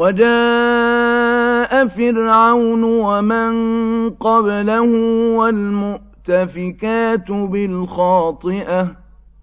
وَجَاءَ فِرْعَوْنُ وَمَن قَبْلَهُ وَالْمُؤْتَفِكَاتُ بِالْخَاطِئَةِ